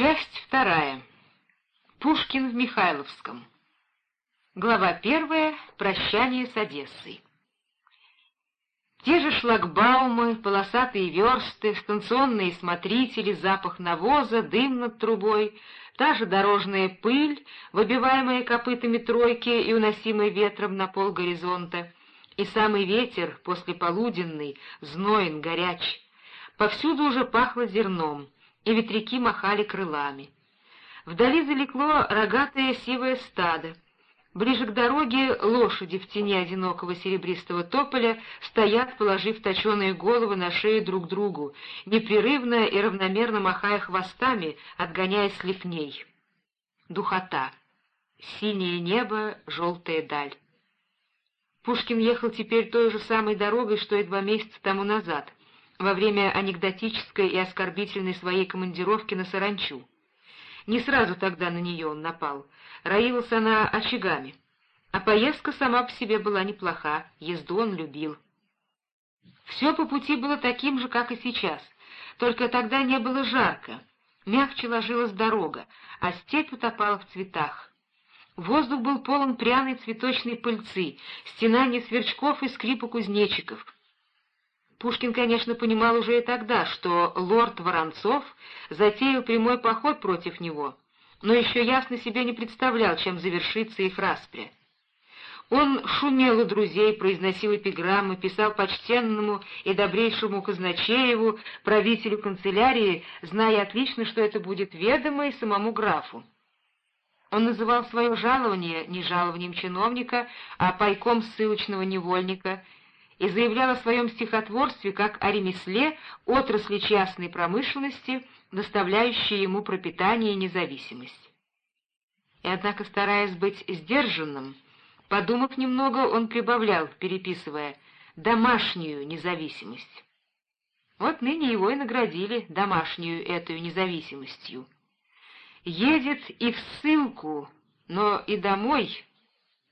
Часть вторая. Пушкин в Михайловском. Глава первая. Прощание с Одессой. Те же шлагбаумы, полосатые версты, станционные смотрители, запах навоза, дым над трубой, та же дорожная пыль, выбиваемая копытами тройки и уносимая ветром на пол горизонта, и самый ветер, послеполуденный, зноен, горяч. Повсюду уже пахло зерном, и ветряки махали крылами. Вдали залекло рогатое сивое стадо. Ближе к дороге лошади в тени одинокого серебристого тополя стоят, положив точеные головы на шею друг другу, непрерывно и равномерно махая хвостами, отгоняя слепней. Духота. Синее небо, желтая даль. Пушкин ехал теперь той же самой дорогой, что и два месяца тому назад, во время анекдотической и оскорбительной своей командировки на Саранчу. Не сразу тогда на нее он напал. Роилась она очагами. А поездка сама по себе была неплоха, езду он любил. Все по пути было таким же, как и сейчас, только тогда не было жарко, мягче ложилась дорога, а степь утопала в цветах. Воздух был полон пряной цветочной пыльцы, стенаний сверчков и скрипа кузнечиков — Пушкин, конечно, понимал уже и тогда, что лорд Воронцов затеял прямой поход против него, но еще ясно себе не представлял, чем завершится их распря. Он шумел у друзей, произносил эпиграммы, писал почтенному и добрейшему казначееву, правителю канцелярии, зная отлично, что это будет ведомо и самому графу. Он называл свое жалование не жалованием чиновника, а пайком ссылочного невольника — и заявлял о своем стихотворстве как о ремесле отрасли частной промышленности, доставляющей ему пропитание и независимость. И однако, стараясь быть сдержанным, подумав немного, он прибавлял, переписывая, «домашнюю независимость». Вот ныне его и наградили домашнюю эту независимостью. Едет и в ссылку, но и домой,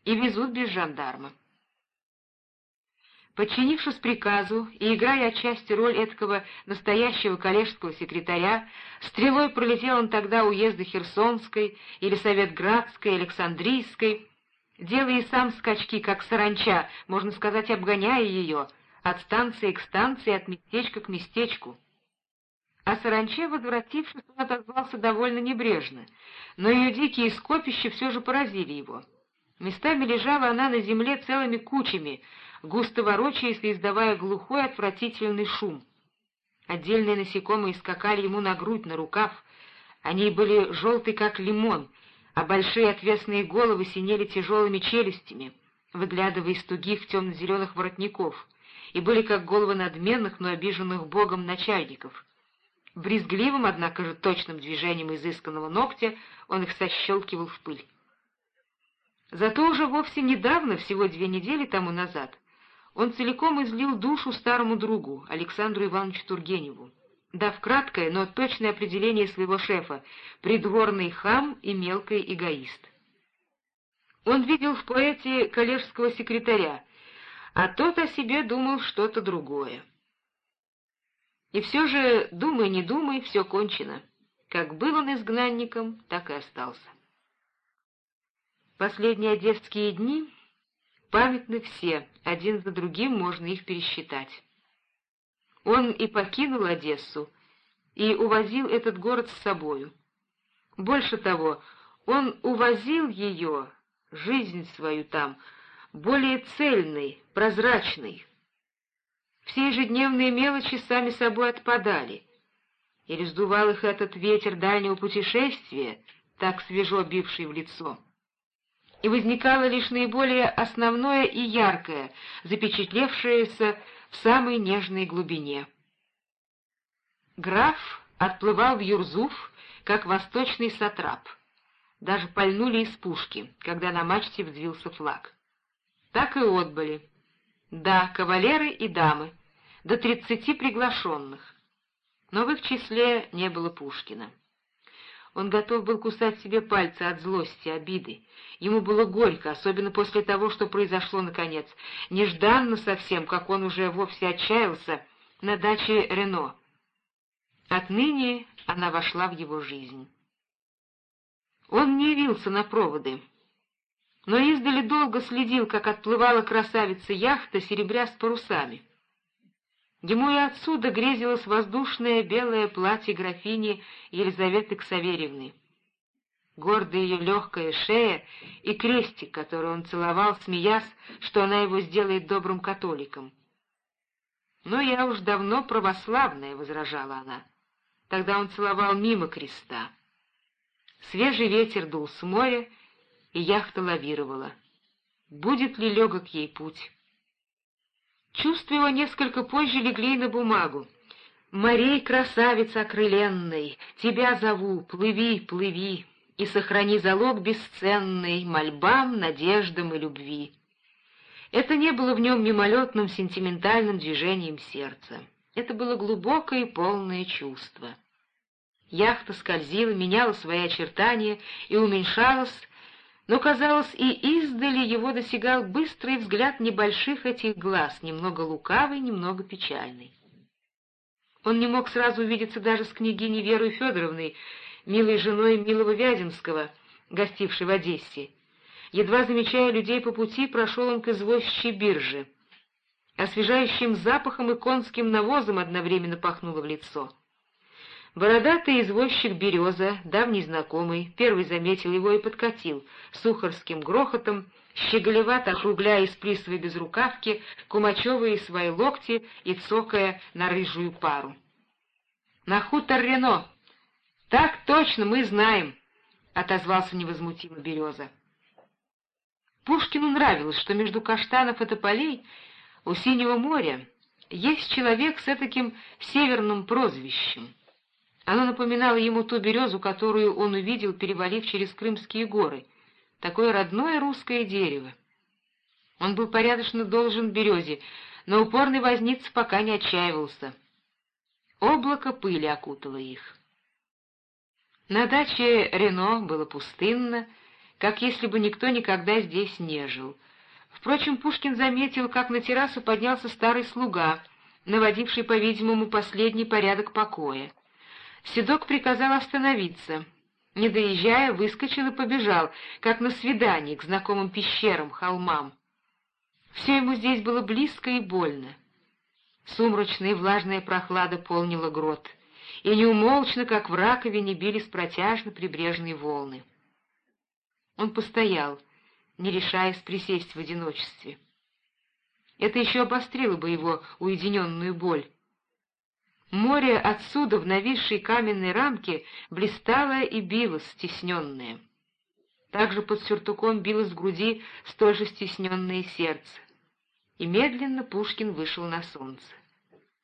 и везут без жандарма. Подчинившись приказу и играя отчасти роль этого настоящего коллежского секретаря, стрелой пролетел он тогда уезды Херсонской, или Советградской, Александрийской, делая сам скачки, как саранча, можно сказать, обгоняя ее, от станции к станции, от местечка к местечку. О саранче, возвратившись, он отозвался довольно небрежно, но ее дикие скопища все же поразили его. Местами лежала она на земле целыми кучами — густо ворочаясь и издавая глухой отвратительный шум. Отдельные насекомые скакали ему на грудь, на рукав. Они были желты, как лимон, а большие отвесные головы синели тяжелыми челюстями, выглядывая из тугих темно-зеленых воротников, и были как головы надменных, но обиженных богом начальников. Брезгливым, однако же, точным движением изысканного ногтя он их сощелкивал в пыль. Зато уже вовсе недавно, всего две недели тому назад, он целиком излил душу старому другу, Александру Ивановичу Тургеневу, дав краткое, но точное определение своего шефа — придворный хам и мелкий эгоист. Он видел в поэте коллежского секретаря, а тот о себе думал что-то другое. И все же, думай, не думай, все кончено. Как был он изгнанником, так и остался. Последние одесские дни Памятны все, один за другим можно их пересчитать. Он и покинул Одессу, и увозил этот город с собою. Больше того, он увозил ее, жизнь свою там, более цельной, прозрачной. Все ежедневные мелочи сами собой отпадали, и раздувал их этот ветер дальнего путешествия, так свежо бивший в лицо и возникало лишь наиболее основное и яркое, запечатлевшееся в самой нежной глубине. Граф отплывал в Юрзуф, как восточный сатрап. Даже пальнули из пушки, когда на мачте взвился флаг. Так и отбыли. Да, кавалеры и дамы, до тридцати приглашенных. Но в их числе не было Пушкина. Он готов был кусать себе пальцы от злости, обиды. Ему было горько, особенно после того, что произошло наконец, нежданно совсем, как он уже вовсе отчаялся, на даче Рено. Отныне она вошла в его жизнь. Он не явился на проводы, но издали долго следил, как отплывала красавица яхта, серебря с парусами. Ему и отсюда грезилось воздушное белое платье графини Елизаветы Ксаверьевны. Гордая ее легкая шея и крестик, который он целовал, смеясь, что она его сделает добрым католиком. «Но я уж давно православная», — возражала она. Тогда он целовал мимо креста. Свежий ветер дул с моря, и яхта лавировала. Будет ли легок ей путь? Чувства его несколько позже легли на бумагу. «Морей, красавица окрыленной, тебя зову, плыви, плыви, и сохрани залог бесценный мольбам, надеждам и любви». Это не было в нем мимолетным сентиментальным движением сердца. Это было глубокое и полное чувство. Яхта скользила, меняла свои очертания и уменьшалась, но, казалось, и издали его досягал быстрый взгляд небольших этих глаз, немного лукавый, немного печальный. Он не мог сразу увидеться даже с княгиней Верой Федоровной, милой женой милого Вяземского, гостившей в Одессе. Едва замечая людей по пути, прошел он к извозчей бирже. Освежающим запахом и конским навозом одновременно пахнуло в лицо. Бородатый извозчик Береза, давний знакомый, первый заметил его и подкатил, сухарским грохотом, щеголевато округляя из плисовой безрукавки, кумачевые свои локти и цокая на рыжую пару. «На хутор Рено!» «Так точно, мы знаем!» — отозвался невозмутимо Береза. Пушкину нравилось, что между каштанов и тополей у Синего моря есть человек с таким северным прозвищем — оно напоминало ему ту березу, которую он увидел, перевалив через Крымские горы. Такое родное русское дерево. Он был порядочно должен березе, но упорный возница пока не отчаивался. Облако пыли окутало их. На даче Рено было пустынно, как если бы никто никогда здесь не жил. Впрочем, Пушкин заметил, как на террасу поднялся старый слуга, наводивший, по-видимому, последний порядок покоя. Седок приказал остановиться. Не доезжая, выскочил и побежал, как на свидание к знакомым пещерам, холмам. Все ему здесь было близко и больно. Сумрачная и влажная прохлада полнила грот, и неумолчно, как в раковине, бились протяжно прибрежные волны. Он постоял, не решаясь присесть в одиночестве. Это еще обострило бы его уединенную боль. Море отсюда в нависшей каменной рамке блистало и билось, стесненное. Также под сюртуком билось в груди столь же стесненное сердце. И медленно Пушкин вышел на солнце.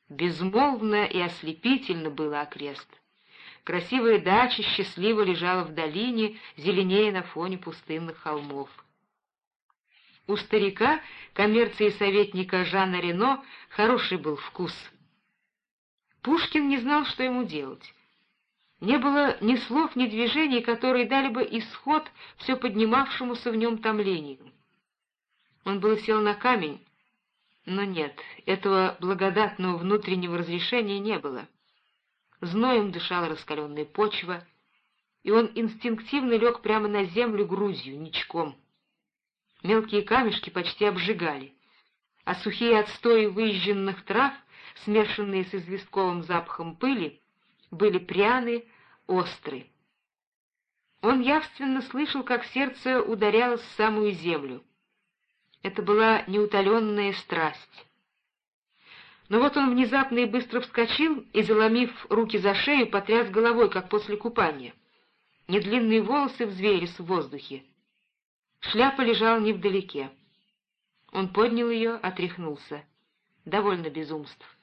Безмолвно и ослепительно было окрест. Красивая дача счастливо лежала в долине, зеленее на фоне пустынных холмов. У старика, коммерции советника Жана Рено, хороший был вкус — Пушкин не знал, что ему делать. Не было ни слов, ни движений, которые дали бы исход все поднимавшемуся в нем томлению. Он был сел на камень, но нет, этого благодатного внутреннего разрешения не было. Зноем дышала раскаленная почва, и он инстинктивно лег прямо на землю грузью, ничком. Мелкие камешки почти обжигали, а сухие отстои выезженных трав смешанные с известковым запахом пыли, были пряны, остры. Он явственно слышал, как сердце ударялось в самую землю. Это была неутоленная страсть. Но вот он внезапно и быстро вскочил и, заломив руки за шею, потряс головой, как после купания. Недлинные волосы взвеялись в воздухе. Шляпа лежала невдалеке. Он поднял ее, отряхнулся. Довольно безумств.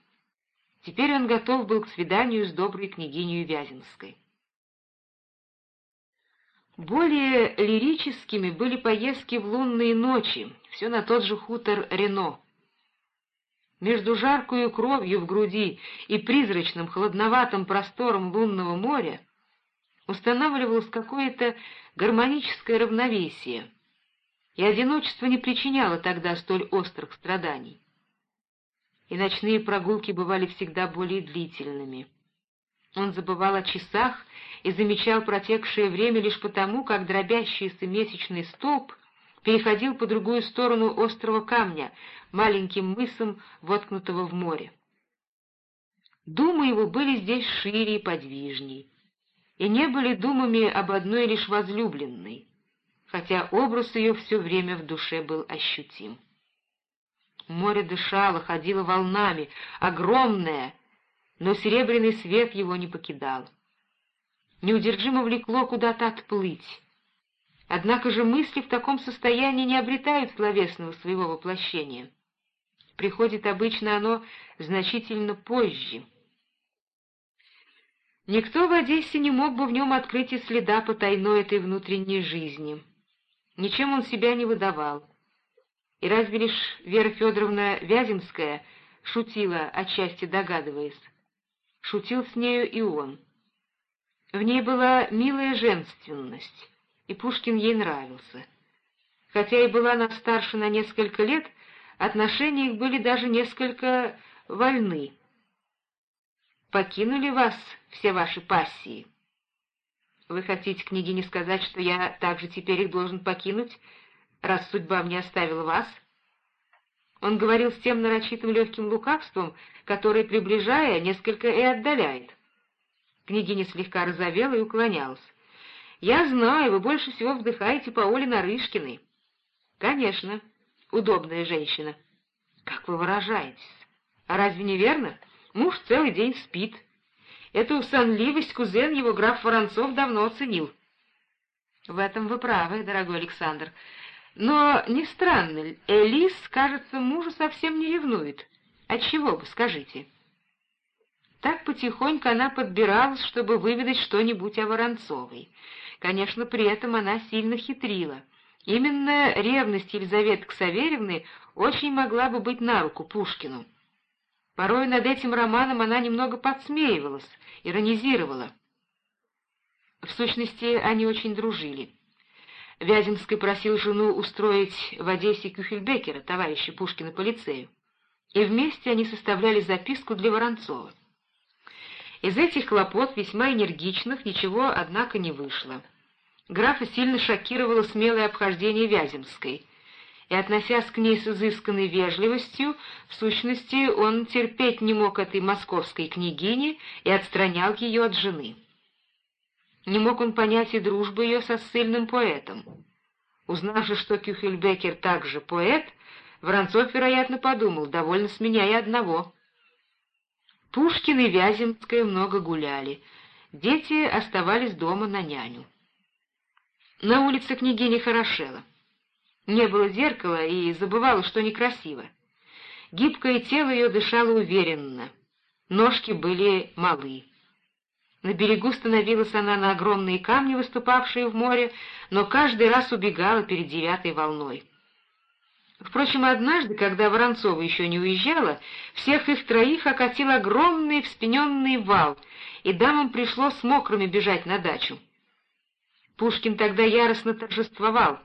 Теперь он готов был к свиданию с доброй княгиней Вяземской. Более лирическими были поездки в лунные ночи, все на тот же хутор Рено. Между жаркую кровью в груди и призрачным холодноватым простором лунного моря устанавливалось какое-то гармоническое равновесие, и одиночество не причиняло тогда столь острых страданий и ночные прогулки бывали всегда более длительными. Он забывал о часах и замечал протекшее время лишь потому, как дробящийся месячный столб переходил по другую сторону острого камня, маленьким мысом, воткнутого в море. Думы его были здесь шире и подвижней, и не были думами об одной лишь возлюбленной, хотя образ ее все время в душе был ощутим. Море дышало, ходило волнами, огромное, но серебряный свет его не покидал. Неудержимо влекло куда-то отплыть. Однако же мысли в таком состоянии не обретают словесного своего воплощения. Приходит обычно оно значительно позже. Никто в Одессе не мог бы в нем открыть и следа потайной этой внутренней жизни. Ничем он себя не выдавал. И разве лишь Вера Федоровна Вяземская шутила, отчасти догадываясь. Шутил с нею и он. В ней была милая женственность, и Пушкин ей нравился. Хотя и была она старше на несколько лет, отношения их были даже несколько вольны. «Покинули вас все ваши пассии?» «Вы хотите, княгине, сказать, что я также теперь их должен покинуть, раз судьба мне оставила вас?» Он говорил с тем нарочитым легким лукавством, которое, приближая, несколько и отдаляет. Княгиня слегка розовела и уклонялась. «Я знаю, вы больше всего вздыхаете по Оле Нарышкиной». «Конечно, удобная женщина». «Как вы выражаетесь? А разве не верно? Муж целый день спит». Эту сонливость кузен его граф Воронцов давно оценил. В этом вы правы, дорогой Александр. Но не странно ли, Элис, кажется, мужу совсем не ревнует. Отчего вы, скажите? Так потихоньку она подбиралась, чтобы выведать что-нибудь о Воронцовой. Конечно, при этом она сильно хитрила. Именно ревность Елизаветы Ксаверевны очень могла бы быть на руку Пушкину. Порой над этим романом она немного подсмеивалась, иронизировала. В сущности, они очень дружили. Вяземский просил жену устроить в Одессе Кюхельбекера, товарища Пушкина по лицею, и вместе они составляли записку для Воронцова. Из этих хлопот, весьма энергичных, ничего, однако, не вышло. Графа сильно шокировало смелое обхождение Вяземской, и, относясь к ней с изысканной вежливостью, в сущности, он терпеть не мог этой московской княгини и отстранял ее от жены. Не мог он понять и дружбы ее со ссыльным поэтом. Узнав же, что Кюхельбекер также поэт, Воронцов, вероятно, подумал, довольно с меня и одного. Пушкин и Вяземская много гуляли, дети оставались дома на няню. На улице княгиня хорошела. Не было зеркала и забывала, что некрасиво. Гибкое тело ее дышало уверенно, ножки были малы. На берегу становилась она на огромные камни, выступавшие в море, но каждый раз убегала перед девятой волной. Впрочем, однажды, когда Воронцова еще не уезжала, всех их троих окатил огромный вспененный вал, и дамам пришлось мокрыми бежать на дачу. Пушкин тогда яростно торжествовал,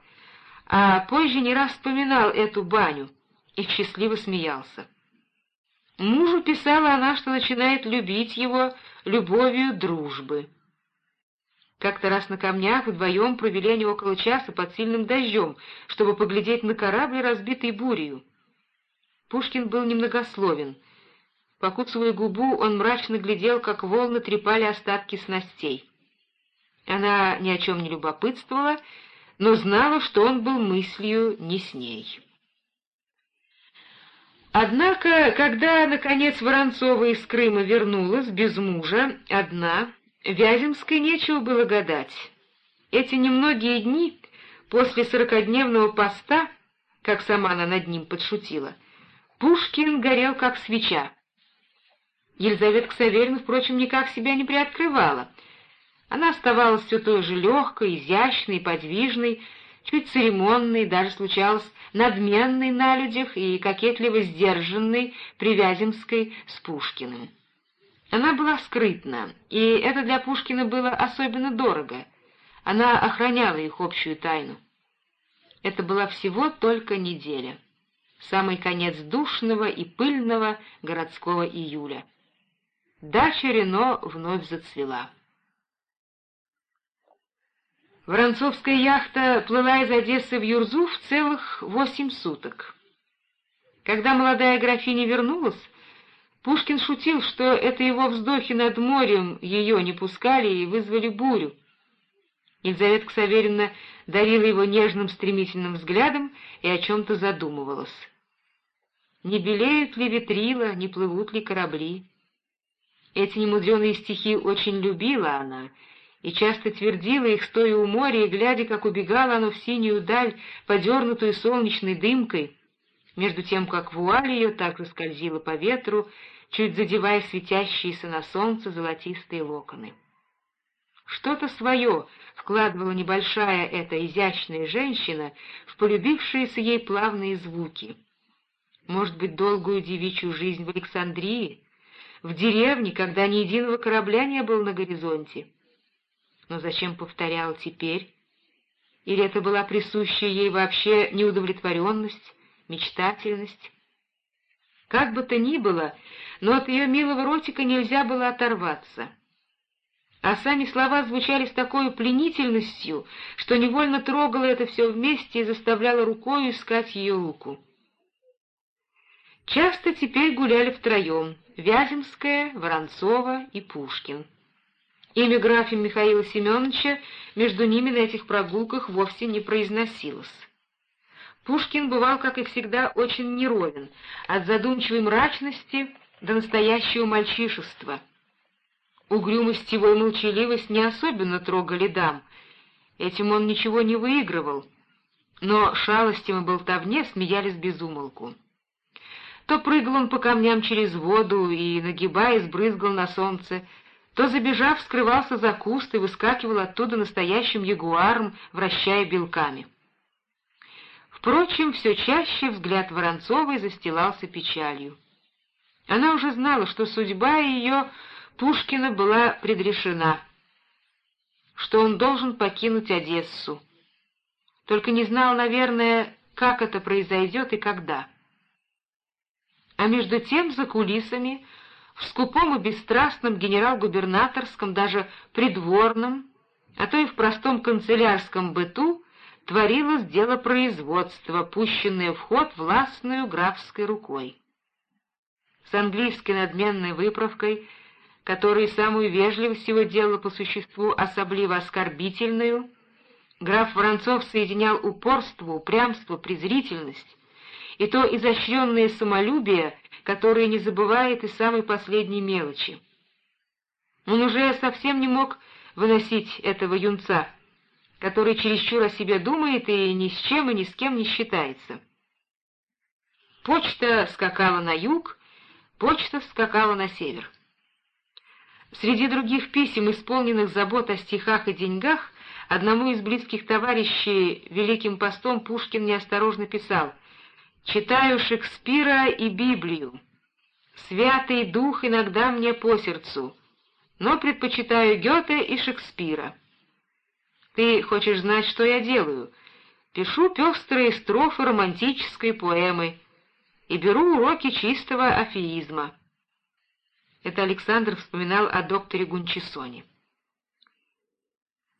а позже не раз вспоминал эту баню и счастливо смеялся. Мужу писала она, что начинает любить его любовью дружбы. Как-то раз на камнях вдвоем провели они около часа под сильным дождем, чтобы поглядеть на корабль, разбитый бурею. Пушкин был немногословен. Покусывая губу, он мрачно глядел, как волны трепали остатки снастей. Она ни о чем не любопытствовала, но знала, что он был мыслью не с ней. Однако, когда, наконец, Воронцова из Крыма вернулась без мужа, одна, Вяземской нечего было гадать. Эти немногие дни после сорокодневного поста, как сама она над ним подшутила, Пушкин горел как свеча. Елизавета Ксаверьевна, впрочем, никак себя не приоткрывала. Она оставалась все той же легкой, изящной, подвижной, чуть церемонной, даже случалось надменной на людях и кокетливо сдержанной при Вяземской с Пушкиным. Она была скрытна, и это для Пушкина было особенно дорого. Она охраняла их общую тайну. Это была всего только неделя, самый конец душного и пыльного городского июля. дача Рено вновь зацвела. Воронцовская яхта плыла из Одессы в Юрзу в целых восемь суток. Когда молодая графиня вернулась, Пушкин шутил, что это его вздохи над морем ее не пускали и вызвали бурю. Елизавета Ксаверина дарила его нежным стремительным взглядом и о чем-то задумывалась. Не белеют ли ветрила, не плывут ли корабли? Эти немудреные стихи очень любила она и часто твердила их, стоя у моря и глядя, как убегало оно в синюю даль, подернутую солнечной дымкой, между тем, как вуаль ее также скользила по ветру, чуть задевая светящиеся на солнце золотистые локоны. Что-то свое вкладывала небольшая эта изящная женщина в полюбившиеся ей плавные звуки. Может быть, долгую девичью жизнь в Александрии, в деревне, когда ни единого корабля не было на горизонте. Но зачем повторял теперь? Или это была присущая ей вообще неудовлетворенность, мечтательность? Как бы то ни было, но от ее милого ротика нельзя было оторваться. А сами слова звучали с такой пленительностью, что невольно трогало это все вместе и заставляло рукой искать ее руку. Часто теперь гуляли втроем — Вяземская, Воронцова и Пушкин. Имя графа Михаила Семеновича между ними на этих прогулках вовсе не произносилось. Пушкин бывал, как и всегда, очень неровен, от задумчивой мрачности до настоящего мальчишества. Угрюмость его и молчаливость не особенно трогали дам, этим он ничего не выигрывал, но шалостям и болтовне смеялись без умолку. То прыгал он по камням через воду и, нагибаясь, брызгал на солнце, то, забежав, скрывался за куст и выскакивал оттуда настоящим ягуаром, вращая белками. Впрочем, все чаще взгляд Воронцовой застилался печалью. Она уже знала, что судьба ее Пушкина была предрешена, что он должен покинуть Одессу. Только не знал, наверное, как это произойдет и когда. А между тем за кулисами в скупом и бесстрастном генерал-губернаторском, даже придворном, а то и в простом канцелярском быту творилось дело производства, пущенное в ход властную графской рукой. С английской надменной выправкой, которой самую вежливость его делала по существу особливо оскорбительную, граф Воронцов соединял упорство, упрямство, презрительность, и то изощренное самолюбие, которое не забывает и самой последней мелочи. Он уже совсем не мог выносить этого юнца, который чересчур о себе думает и ни с чем и ни с кем не считается. Почта скакала на юг, почта скакала на север. Среди других писем, исполненных забот о стихах и деньгах, одному из близких товарищей Великим постом Пушкин неосторожно писал — Читаю Шекспира и Библию. Святый Дух иногда мне по сердцу, но предпочитаю Гёте и Шекспира. Ты хочешь знать, что я делаю? Пишу пестрые строфы романтической поэмы и беру уроки чистого афеизма. Это Александр вспоминал о докторе Гунчисоне.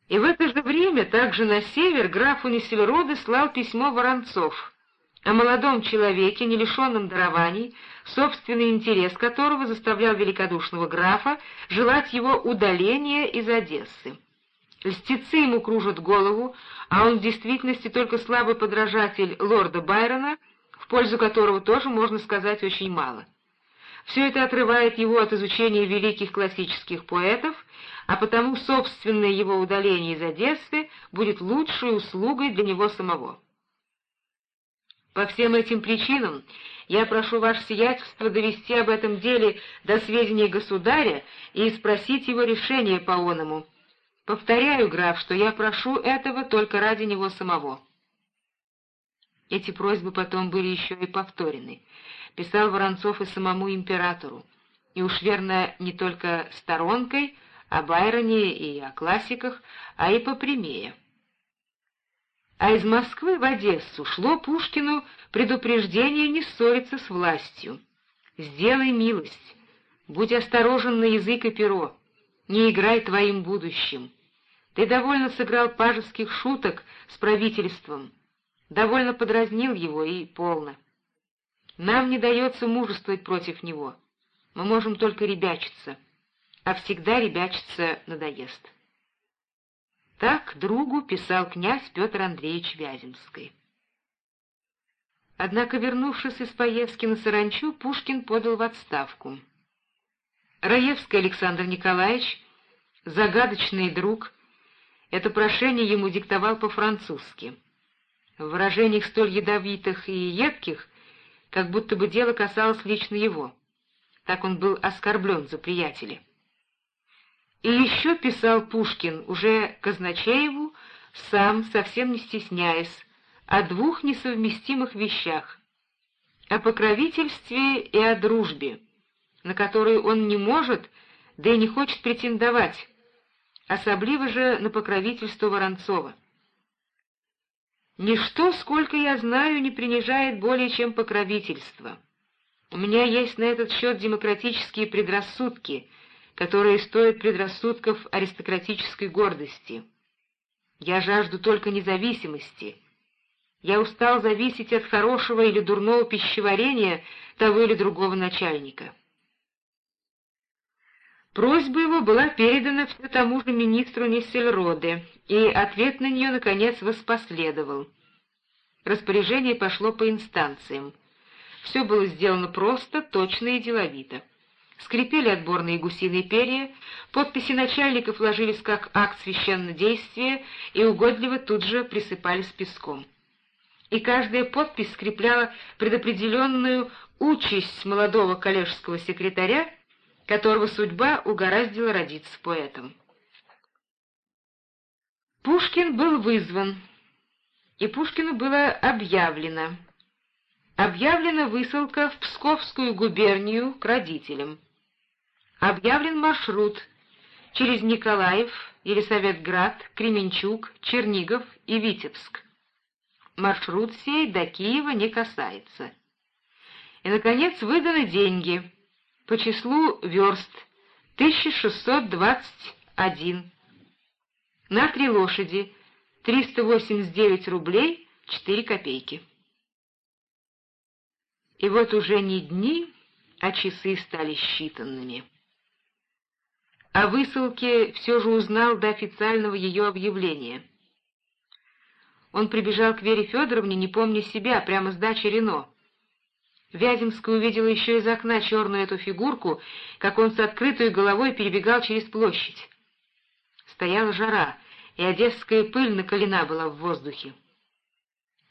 И в это же время также на север графу Несельроде слал письмо Воронцов — о молодом человеке, не лишенном дарований, собственный интерес которого заставлял великодушного графа желать его удаления из Одессы. Льстецы ему кружат голову, а он в действительности только слабый подражатель лорда Байрона, в пользу которого тоже можно сказать очень мало. Все это отрывает его от изучения великих классических поэтов, а потому собственное его удаление из Одессы будет лучшей услугой для него самого. По всем этим причинам я прошу ваше сиятельство довести об этом деле до сведения государя и спросить его решение по оному. Повторяю, граф, что я прошу этого только ради него самого». Эти просьбы потом были еще и повторены. Писал Воронцов и самому императору, и уж верно не только сторонкой, о Байроне и о классиках, а и попрямее а из Москвы в Одессу шло Пушкину предупреждение не ссориться с властью. «Сделай милость, Будь осторожен на язык и перо, не играй твоим будущим. Ты довольно сыграл пажеских шуток с правительством, довольно подразнил его и полно. Нам не дается мужествовать против него, мы можем только ребячиться, а всегда ребячиться надоест. Так другу писал князь Петр Андреевич Вяземский. Однако, вернувшись из поездки на Саранчу, Пушкин подал в отставку. Раевский Александр Николаевич, загадочный друг, это прошение ему диктовал по-французски. В выражениях столь ядовитых и едких, как будто бы дело касалось лично его. Так он был оскорблен за приятеля. И еще писал Пушкин уже Казначееву, сам, совсем не стесняясь, о двух несовместимых вещах — о покровительстве и о дружбе, на которую он не может, да и не хочет претендовать, особливо же на покровительство Воронцова. Ничто, сколько я знаю, не принижает более, чем покровительство. У меня есть на этот счет демократические предрассудки, которые стоят предрассудков аристократической гордости. Я жажду только независимости — я устал зависеть от хорошего или дурного пищеварения того или другого начальника. Просьба его была передана все тому же министру Нессельроде, и ответ на нее, наконец, воспоследовал. Распоряжение пошло по инстанциям. Все было сделано просто, точно и деловито. Скрипели отборные гусиные перья, подписи начальников ложились как акт священнодействия и угодливо тут же присыпались песком и каждая подпись скрепляла предопределенную участь молодого коллежского секретаря, которого судьба угораздила родиться поэтом. Пушкин был вызван, и Пушкину было объявлено. Объявлена высылка в Псковскую губернию к родителям. Объявлен маршрут через Николаев, Елисаветград, Кременчуг, Чернигов и Витебск маршрут сей до Киева не касается. И, наконец, выданы деньги по числу верст 1621 на три лошади 389 рублей 4 копейки. И вот уже не дни, а часы стали считанными. О высылке все же узнал до официального ее объявления — он прибежал к Вере Федоровне, не помня себя, прямо с дачи Рено. Вяземская увидела еще из окна черную эту фигурку, как он с открытой головой перебегал через площадь. Стояла жара, и одесская пыль наколена была в воздухе.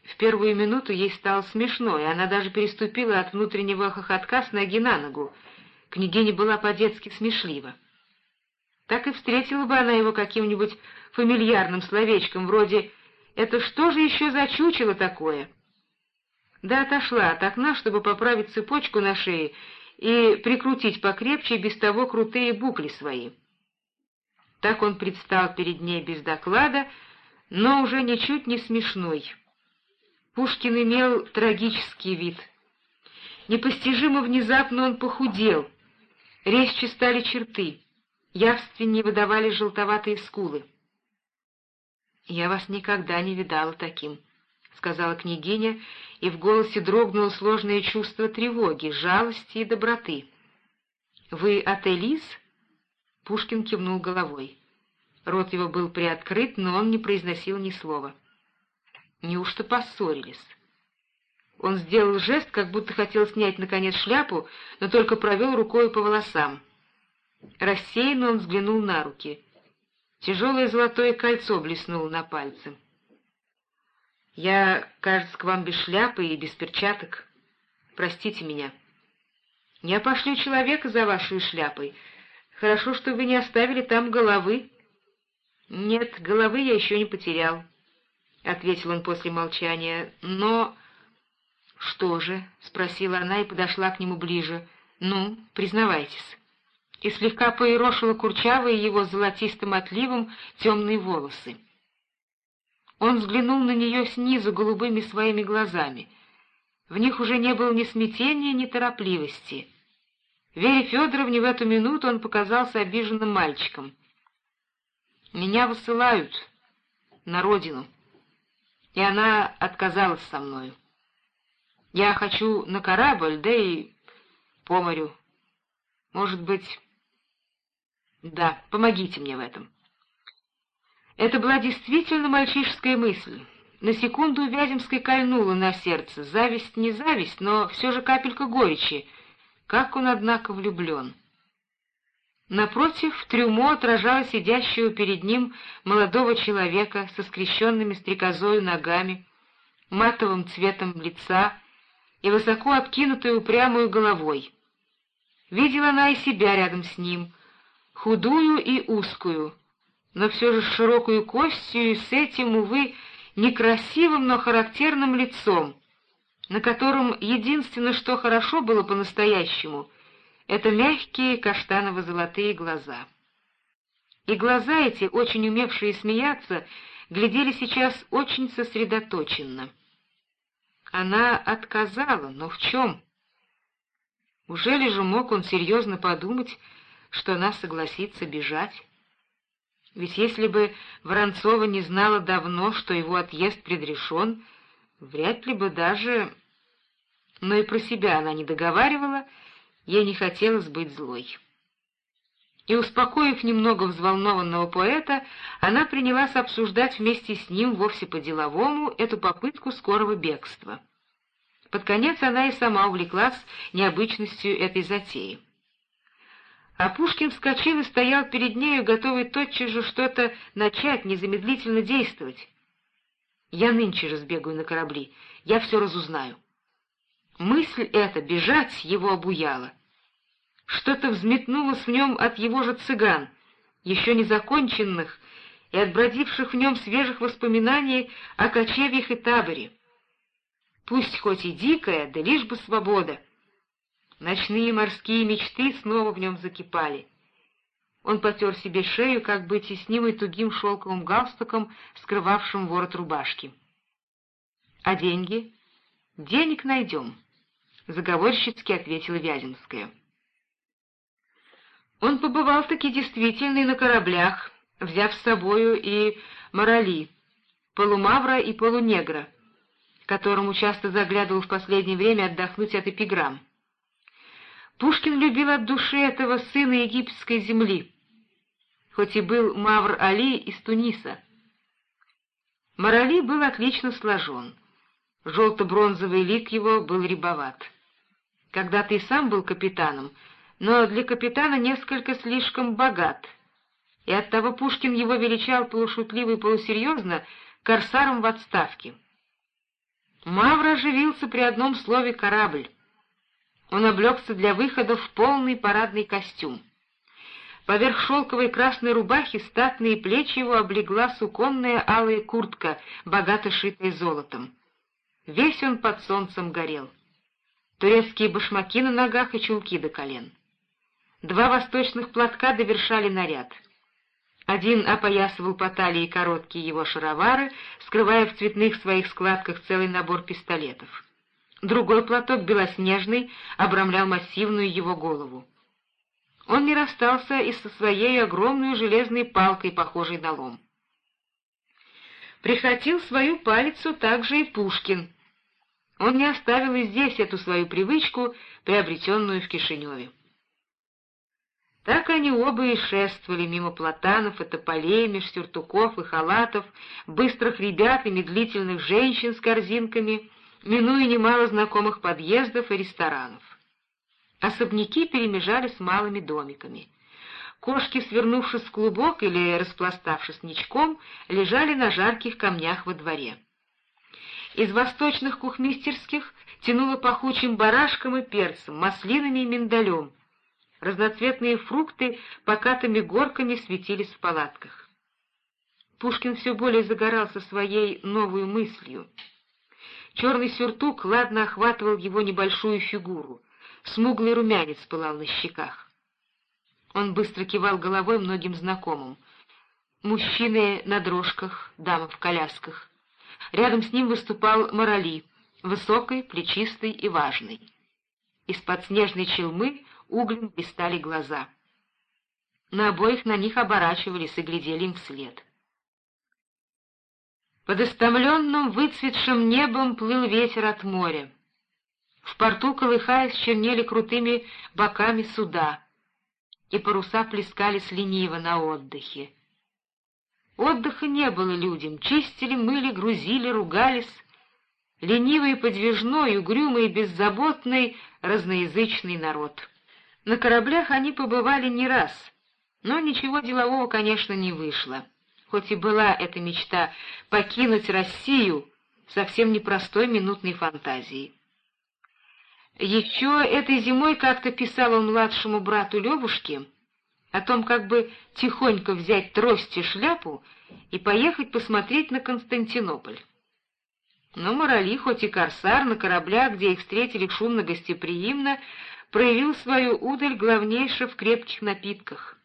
В первую минуту ей стало смешно, и она даже переступила от внутреннего хохотка с ноги на ногу. Княгиня была по-детски смешлива. Так и встретила бы она его каким-нибудь фамильярным словечком, вроде это что же еще за чучело такое? Да отошла от окна, чтобы поправить цепочку на шее и прикрутить покрепче без того крутые букли свои. Так он предстал перед ней без доклада, но уже ничуть не смешной. Пушкин имел трагический вид. Непостижимо внезапно он похудел, резче стали черты, явственнее выдавали желтоватые скулы. «Я вас никогда не видала таким», — сказала княгиня, и в голосе дрогнуло сложное чувство тревоги, жалости и доброты. «Вы от Элис?» Пушкин кивнул головой. Рот его был приоткрыт, но он не произносил ни слова. Неужто поссорились? Он сделал жест, как будто хотел снять, наконец, шляпу, но только провел рукой по волосам. Рассеянно он взглянул на руки. Тяжелое золотое кольцо блеснуло на пальце. «Я, кажется, к вам без шляпы и без перчаток. Простите меня. Я пошлю человека за вашей шляпой. Хорошо, что вы не оставили там головы». «Нет, головы я еще не потерял», — ответил он после молчания. «Но...» «Что же?» — спросила она и подошла к нему ближе. «Ну, признавайтесь» и слегка поерошила курчавые его золотистым отливом темные волосы. Он взглянул на нее снизу голубыми своими глазами. В них уже не было ни смятения, ни торопливости. Вере Федоровне в эту минуту он показался обиженным мальчиком. «Меня высылают на родину, и она отказалась со мною. Я хочу на корабль, да и по морю. Может быть... Да, помогите мне в этом». Это была действительно мальчишеская мысль. На секунду Вяземской кольнула на сердце. Зависть не зависть, но все же капелька горечи. Как он, однако, влюблен. Напротив, трюмо отражало сидящего перед ним молодого человека со скрещенными стрекозою ногами, матовым цветом лица и высоко откинутой упрямую головой. Видела она и себя рядом с ним, худую и узкую, но все же с широкую костью и с этим, увы, некрасивым, но характерным лицом, на котором единственное, что хорошо было по-настоящему, это мягкие каштаново-золотые глаза. И глаза эти, очень умевшие смеяться, глядели сейчас очень сосредоточенно. Она отказала, но в чем? Ужели же мог он серьезно подумать, что она согласится бежать? Ведь если бы Воронцова не знала давно, что его отъезд предрешен, вряд ли бы даже... Но и про себя она не договаривала, ей не хотелось быть злой. И, успокоив немного взволнованного поэта, она принялась обсуждать вместе с ним вовсе по-деловому эту попытку скорого бегства. Под конец она и сама увлеклась необычностью этой затеи. А Пушкин вскочил и стоял перед нею, готовый тотчас же что-то начать, незамедлительно действовать. «Я нынче же сбегаю на корабли, я все разузнаю». Мысль эта, бежать, его обуяла. Что-то взметнулось в нем от его же цыган, еще не законченных и отбродивших в нем свежих воспоминаний о кочевьях и таборе. Пусть хоть и дикая, да лишь бы свобода. Ночные морские мечты снова в нем закипали. Он потер себе шею, как бы теснимой тугим шелковым галстуком, скрывавшим ворот рубашки. — А деньги? — Денег найдем. — заговорщицки ответила Вяземская. Он побывал таки действительно и на кораблях, взяв с собою и морали, полумавра и полунегра, которому часто заглядывал в последнее время отдохнуть от эпиграмм. Пушкин любил от души этого сына египетской земли, хоть и был Мавр Али из Туниса. Марали был отлично сложен, желто-бронзовый лик его был рябоват. Когда-то и сам был капитаном, но для капитана несколько слишком богат, и оттого Пушкин его величал полушутливо и полусерьезно корсаром в отставке. Мавр оживился при одном слове «корабль». Он облегся для выхода в полный парадный костюм. Поверх шелковой красной рубахи статные плечи его облегла суконная алая куртка, богато шитая золотом. Весь он под солнцем горел турецкие башмаки на ногах и чулки до колен. Два восточных платка довершали наряд. Один опоясывал по талии короткие его шаровары, скрывая в цветных своих складках целый набор пистолетов. Другой платок, белоснежный, обрамлял массивную его голову. Он не расстался и со своей огромной железной палкой, похожей на лом. Прихватил свою палицу также и Пушкин, он не оставил и здесь эту свою привычку, приобретенную в Кишиневе. Так они оба и шествовали мимо платанов и тополей, меж сюртуков и халатов, быстрых ребят и медлительных женщин с корзинками, минуя немало знакомых подъездов и ресторанов. Особняки перемежали с малыми домиками. Кошки, свернувшись в клубок или распластавшись ничком, лежали на жарких камнях во дворе. Из восточных кухмистерских тянуло пахучим барашком и перцем, маслинами и миндалем. Разноцветные фрукты покатыми горками светились в палатках. Пушкин все более загорался своей новой мыслью. Черный сюртук ладно охватывал его небольшую фигуру, смуглый румянец пылал на щеках. Он быстро кивал головой многим знакомым. Мужчины на дрожках, дамы в колясках. Рядом с ним выступал Морали, высокий, плечистый и важный. Из-под снежной челмы углем блистали глаза. На обоих на них оборачивались и глядели им вслед. Под истомленным выцветшим небом плыл ветер от моря. В порту, колыхаясь, чернели крутыми боками суда, и паруса плескались лениво на отдыхе. Отдыха не было людям, чистили, мыли, грузили, ругались. Ленивый подвижной, угрюмый беззаботный, разноязычный народ. На кораблях они побывали не раз, но ничего делового, конечно, не вышло. Хоть и была эта мечта покинуть Россию совсем непростой минутной фантазией. Еще этой зимой как-то писал он младшему брату Левушке, о том, как бы тихонько взять трость и шляпу и поехать посмотреть на Константинополь. Но Морали, хоть и корсар, на кораблях, где их встретили шумно-гостеприимно, проявил свою удаль главнейше в крепких напитках.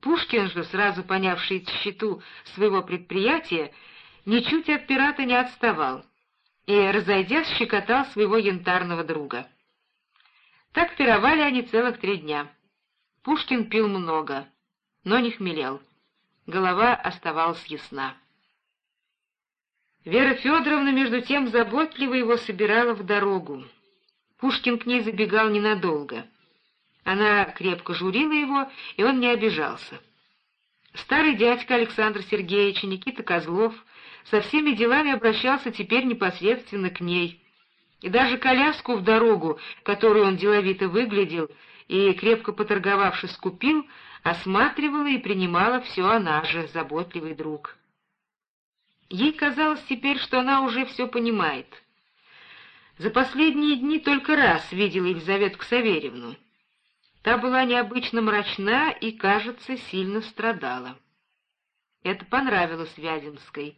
Пушкин же, сразу понявший счету своего предприятия, ничуть от пирата не отставал и, разойдясь, щекотал своего янтарного друга. Так пировали они целых три дня. Пушкин пил много, но не хмелел. Голова оставалась ясна. Вера Федоровна, между тем, заботливо его собирала в дорогу. Пушкин к ней забегал ненадолго. Она крепко журила его, и он не обижался. Старый дядька Александр Сергеевич Никита Козлов со всеми делами обращался теперь непосредственно к ней. И даже коляску в дорогу, которую он деловито выглядел, и, крепко поторговавшись, купил, осматривала и принимала все она же, заботливый друг. Ей казалось теперь, что она уже все понимает. За последние дни только раз видела Елизавету Ксаверевну. Та была необычно мрачна и, кажется, сильно страдала. Это понравилось Вяземской,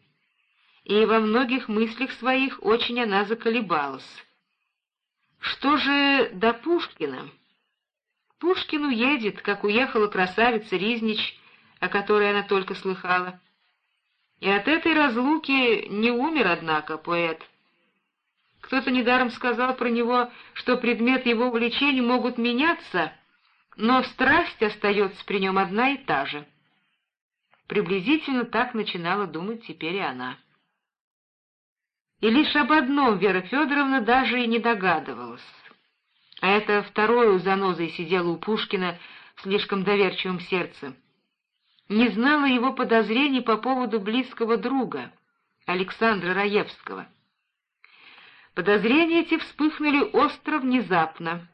и во многих мыслях своих очень она заколебалась. Что же до Пушкина? Пушкин уедет, как уехала красавица Riznич, о которой она только слыхала. И от этой разлуки не умер, однако, поэт. Кто-то недаром сказал про него, что предмет его увлечений могут меняться, но страсть остается при нем одна и та же. Приблизительно так начинала думать теперь и она. И лишь об одном Вера Федоровна даже и не догадывалась а это вторую занозой сидела у Пушкина в слишком доверчивом сердце. Не знала его подозрений по поводу близкого друга, Александра Раевского. Подозрения эти вспыхнули остро внезапно,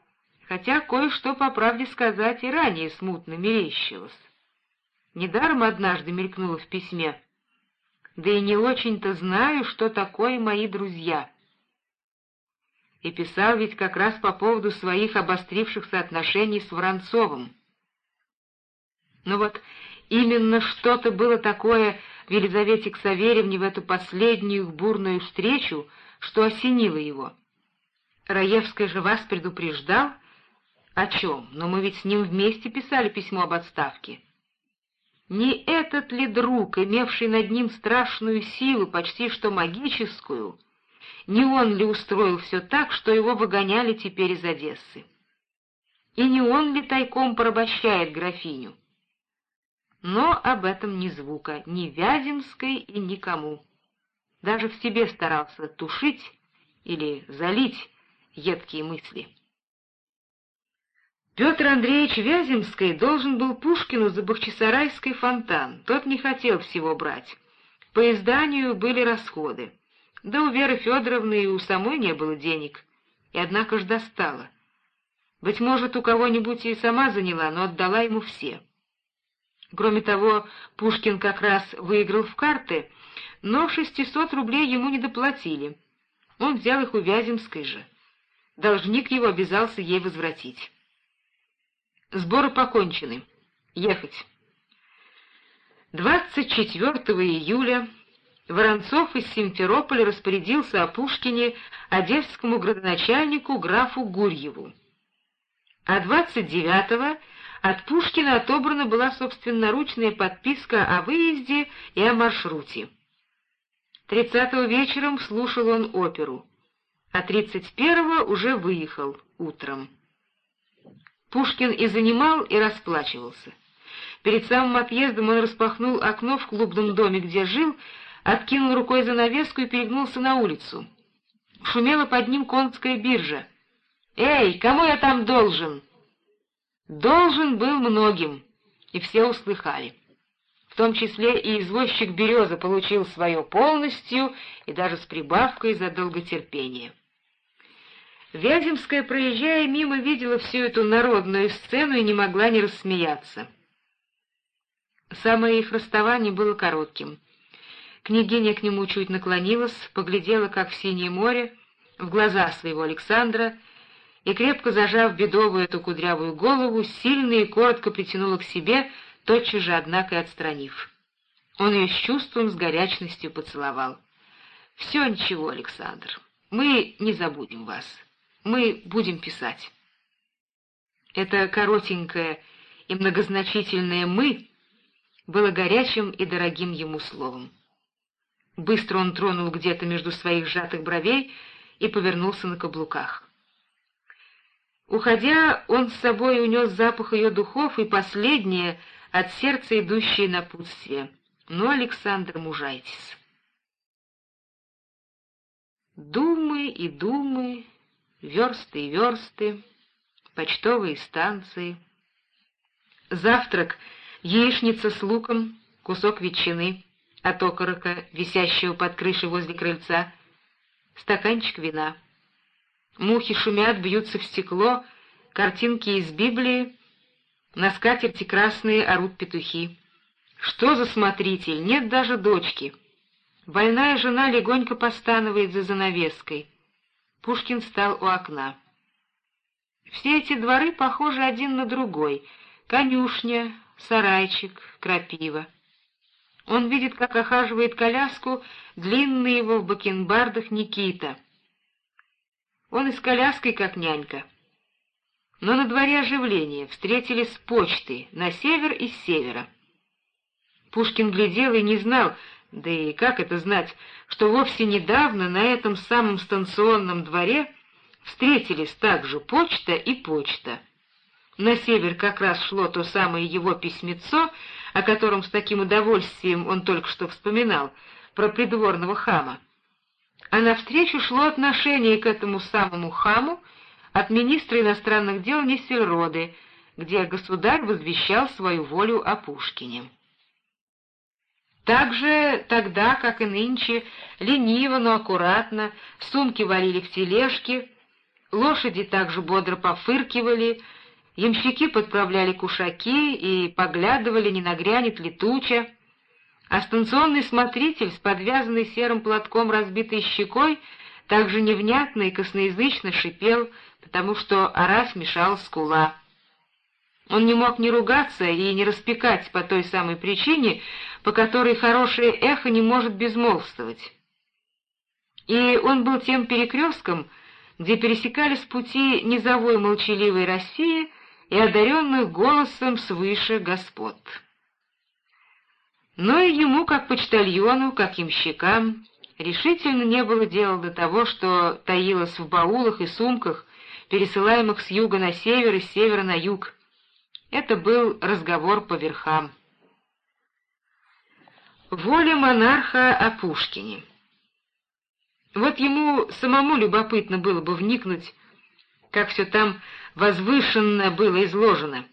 хотя кое-что, по правде сказать, и ранее смутно мерещилось. Недаром однажды мелькнуло в письме. «Да и не очень-то знаю, что такое мои друзья» и писал ведь как раз по поводу своих обострившихся отношений с Воронцовым. Но вот именно что-то было такое в Елизавете Ксаверевне в эту последнюю бурную встречу, что осенило его. Раевский же вас предупреждал? О чем? Но мы ведь с ним вместе писали письмо об отставке. Не этот ли друг, имевший над ним страшную силу, почти что магическую, — не он ли устроил все так, что его выгоняли теперь из Одессы? И не он ли тайком порабощает графиню? Но об этом ни звука, ни Вяземской и никому. Даже в себе старался тушить или залить едкие мысли. Петр Андреевич Вяземский должен был Пушкину за Бахчисарайский фонтан, тот не хотел всего брать. По изданию были расходы. Да у Веры Федоровны и у самой не было денег, и однако ж достала. Быть может, у кого-нибудь и сама заняла, но отдала ему все. Кроме того, Пушкин как раз выиграл в карты, но шестисот рублей ему не доплатили. Он взял их у Вяземской же. Должник его обязался ей возвратить. Сборы покончены. Ехать. 24 июля Воронцов из Симферополя распорядился о Пушкине одесскому градоначальнику графу Гурьеву. А 29-го от Пушкина отобрана была собственноручная подписка о выезде и о маршруте. 30-го вечером слушал он оперу, а 31-го уже выехал утром. Пушкин и занимал, и расплачивался. Перед самым отъездом он распахнул окно в клубном доме, где жил, откинул рукой занавеску и перегнулся на улицу. Шумела под ним конская биржа. «Эй, кому я там должен?» Должен был многим, и все услыхали. В том числе и извозчик «Береза» получил свое полностью и даже с прибавкой за долготерпение. Вяземская, проезжая мимо, видела всю эту народную сцену и не могла не рассмеяться. Самое их расставание было коротким. Княгиня к нему чуть наклонилась, поглядела, как в синее море, в глаза своего Александра, и, крепко зажав бедовую эту кудрявую голову, сильно и коротко притянула к себе, тотчас же, однако, и отстранив. Он ее с чувством, с горячностью поцеловал. «Все ничего, Александр, мы не забудем вас. Мы будем писать». Это коротенькое и многозначительное «мы» было горячим и дорогим ему словом. Быстро он тронул где-то между своих сжатых бровей и повернулся на каблуках. Уходя, он с собой унес запах ее духов и последнее от сердца идущее напутствие. Ну, Александр, мужайтесь. Думы и думы, версты и версты, почтовые станции. Завтрак — яичница с луком, кусок ветчины от окорока, висящего под крышей возле крыльца, стаканчик вина. Мухи шумят, бьются в стекло, картинки из Библии, на скатерти красные орут петухи. Что за смотритель? Нет даже дочки. Больная жена легонько постанывает за занавеской. Пушкин встал у окна. Все эти дворы похожи один на другой. Конюшня, сарайчик, крапива. Он видит, как охаживает коляску длинный его в бакенбардах Никита. Он и с коляской, как нянька. Но на дворе оживление, встретились почты на север и с севера. Пушкин глядел и не знал, да и как это знать, что вовсе недавно на этом самом станционном дворе встретились также почта и почта. На север как раз шло то самое его письмецо, о котором с таким удовольствием он только что вспоминал, про придворного хама. А навстречу шло отношение к этому самому хаму от министра иностранных дел Несельроды, где государь возвещал свою волю о Пушкине. Так же тогда, как и нынче, лениво, но аккуратно, сумки валили в тележки, лошади также бодро пофыркивали, Ямщики подправляли кушаки и поглядывали, не нагрянет ли туча, а станционный смотритель с подвязанной серым платком разбитой щекой также невнятно и косноязычно шипел, потому что орать мешала скула. Он не мог не ругаться и не распекать по той самой причине, по которой хорошее эхо не может безмолвствовать. И он был тем перекрестком, где пересекались пути низовой молчаливой России и одаренных голосом свыше господ. Но и ему, как почтальону, как ямщикам, решительно не было дела до того, что таилось в баулах и сумках, пересылаемых с юга на север и с севера на юг. Это был разговор по верхам. Воля монарха о Пушкине. Вот ему самому любопытно было бы вникнуть, как все там возвышенно было изложено.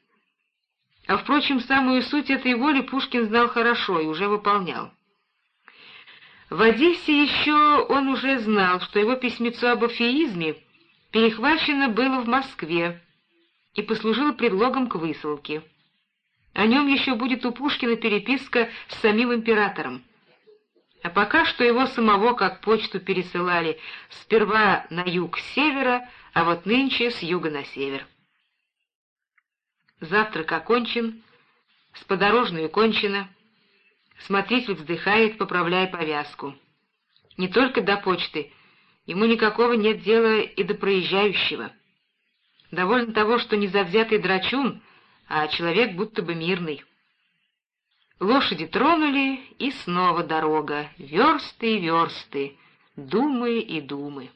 А, впрочем, самую суть этой воли Пушкин знал хорошо и уже выполнял. В Одессе еще он уже знал, что его письмецо об афеизме перехвачено было в Москве и послужило предлогом к высылке. О нем еще будет у Пушкина переписка с самим императором. А пока что его самого как почту пересылали сперва на юг севера, а вот нынче с юга на север. Завтрак окончен, с подорожную кончено. Смотритель вздыхает, поправляя повязку. Не только до почты, ему никакого нет дела и до проезжающего. Довольно того, что не завзятый драчун, а человек будто бы мирный. Лошади тронули, и снова дорога, версты и версты, думы и думы.